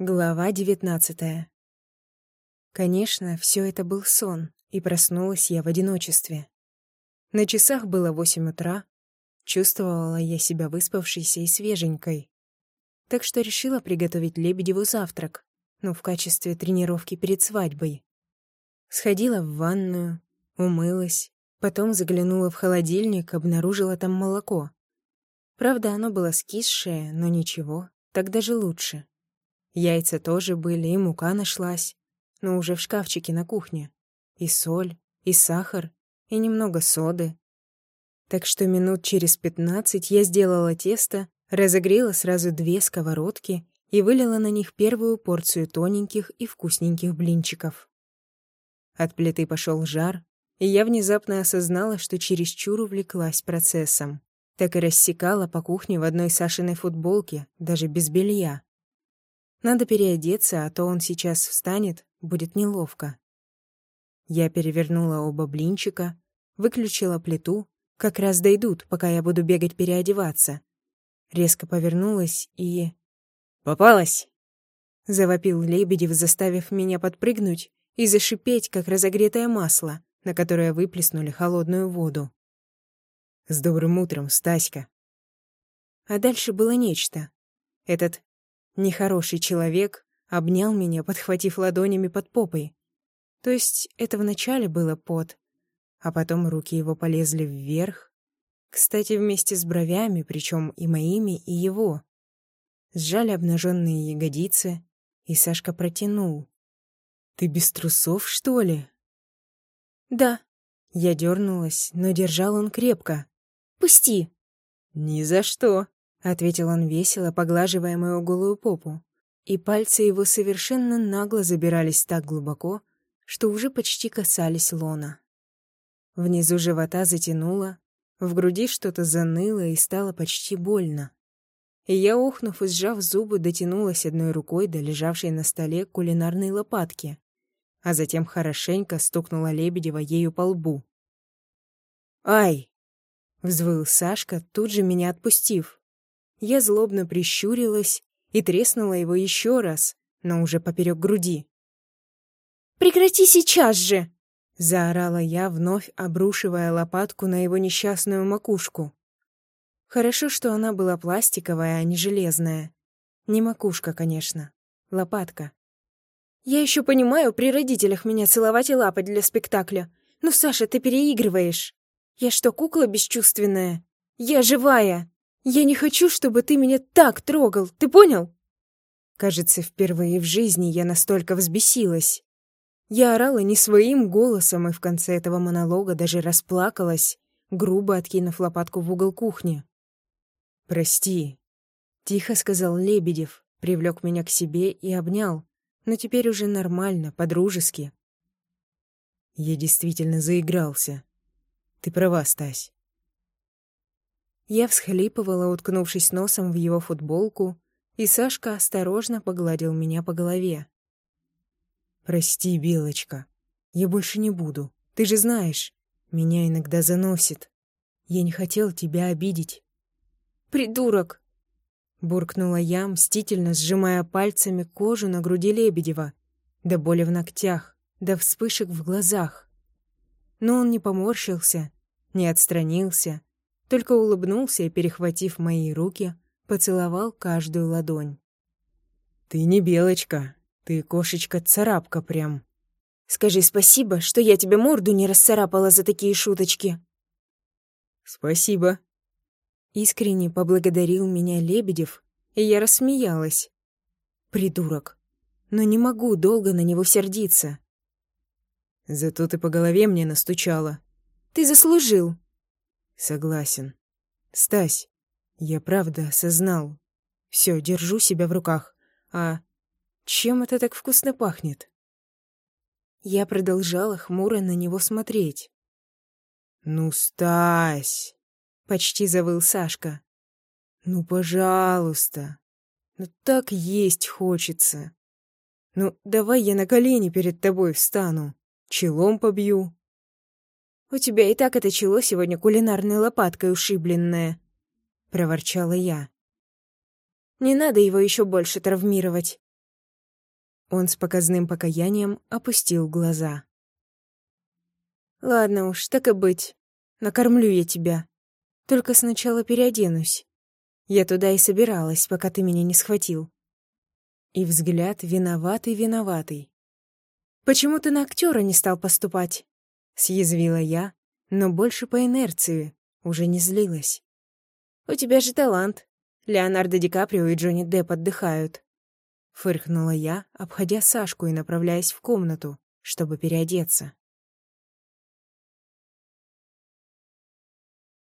Глава девятнадцатая. Конечно, все это был сон, и проснулась я в одиночестве. На часах было восемь утра. Чувствовала я себя выспавшейся и свеженькой. Так что решила приготовить Лебедеву завтрак, ну, в качестве тренировки перед свадьбой. Сходила в ванную, умылась, потом заглянула в холодильник, обнаружила там молоко. Правда, оно было скисшее, но ничего, так даже лучше. Яйца тоже были, и мука нашлась, но уже в шкафчике на кухне. И соль, и сахар, и немного соды. Так что минут через пятнадцать я сделала тесто, разогрела сразу две сковородки и вылила на них первую порцию тоненьких и вкусненьких блинчиков. От плиты пошел жар, и я внезапно осознала, что чересчур увлеклась процессом. Так и рассекала по кухне в одной Сашиной футболке, даже без белья. Надо переодеться, а то он сейчас встанет, будет неловко. Я перевернула оба блинчика, выключила плиту, как раз дойдут, пока я буду бегать переодеваться. Резко повернулась и... «Попалась!» — завопил Лебедев, заставив меня подпрыгнуть и зашипеть, как разогретое масло, на которое выплеснули холодную воду. «С добрым утром, Стаська!» А дальше было нечто. Этот Нехороший человек обнял меня, подхватив ладонями под попой. То есть это вначале было под, а потом руки его полезли вверх. Кстати, вместе с бровями, причем и моими, и его. Сжали обнаженные ягодицы, и Сашка протянул. «Ты без трусов, что ли?» «Да». Я дернулась, но держал он крепко. «Пусти!» «Ни за что!» Ответил он весело, поглаживая мою голую попу. И пальцы его совершенно нагло забирались так глубоко, что уже почти касались лона. Внизу живота затянуло, в груди что-то заныло и стало почти больно. И я, ухнув и сжав зубы, дотянулась одной рукой до лежавшей на столе кулинарной лопатки, а затем хорошенько стукнула Лебедева ею по лбу. «Ай!» — взвыл Сашка, тут же меня отпустив. Я злобно прищурилась и треснула его еще раз, но уже поперек груди. «Прекрати сейчас же!» — заорала я, вновь обрушивая лопатку на его несчастную макушку. Хорошо, что она была пластиковая, а не железная. Не макушка, конечно. Лопатка. Я еще понимаю, при родителях меня целовать и лапать для спектакля. Но, Саша, ты переигрываешь. Я что, кукла бесчувственная? Я живая! Я не хочу, чтобы ты меня так трогал, ты понял? Кажется, впервые в жизни я настолько взбесилась. Я орала не своим голосом и в конце этого монолога даже расплакалась, грубо откинув лопатку в угол кухни. «Прости», — тихо сказал Лебедев, привлек меня к себе и обнял, но теперь уже нормально, по-дружески. Я действительно заигрался. Ты права, Стась. Я всхлипывала, уткнувшись носом в его футболку, и Сашка осторожно погладил меня по голове. «Прости, Белочка, я больше не буду. Ты же знаешь, меня иногда заносит. Я не хотел тебя обидеть». «Придурок!» — буркнула я, мстительно сжимая пальцами кожу на груди Лебедева, до боли в ногтях, до вспышек в глазах. Но он не поморщился, не отстранился, только улыбнулся и, перехватив мои руки, поцеловал каждую ладонь. «Ты не белочка, ты кошечка-царапка прям». «Скажи спасибо, что я тебе морду не расцарапала за такие шуточки». «Спасибо». Искренне поблагодарил меня Лебедев, и я рассмеялась. «Придурок. Но не могу долго на него сердиться». «Зато ты по голове мне настучала». «Ты заслужил», Согласен. Стась, я правда осознал. Все, держу себя в руках. А чем это так вкусно пахнет? Я продолжала хмуро на него смотреть. «Ну, Стась!» — почти завыл Сашка. «Ну, пожалуйста! Ну, так есть хочется! Ну, давай я на колени перед тобой встану, челом побью, «У тебя и так это чело сегодня кулинарной лопаткой ушибленное», — проворчала я. «Не надо его еще больше травмировать». Он с показным покаянием опустил глаза. «Ладно уж, так и быть. Накормлю я тебя. Только сначала переоденусь. Я туда и собиралась, пока ты меня не схватил». И взгляд виноватый-виноватый. «Почему ты на актера не стал поступать?» — съязвила я, но больше по инерции, уже не злилась. «У тебя же талант. Леонардо Ди Каприо и Джонни Депп отдыхают». Фыркнула я, обходя Сашку и направляясь в комнату, чтобы переодеться.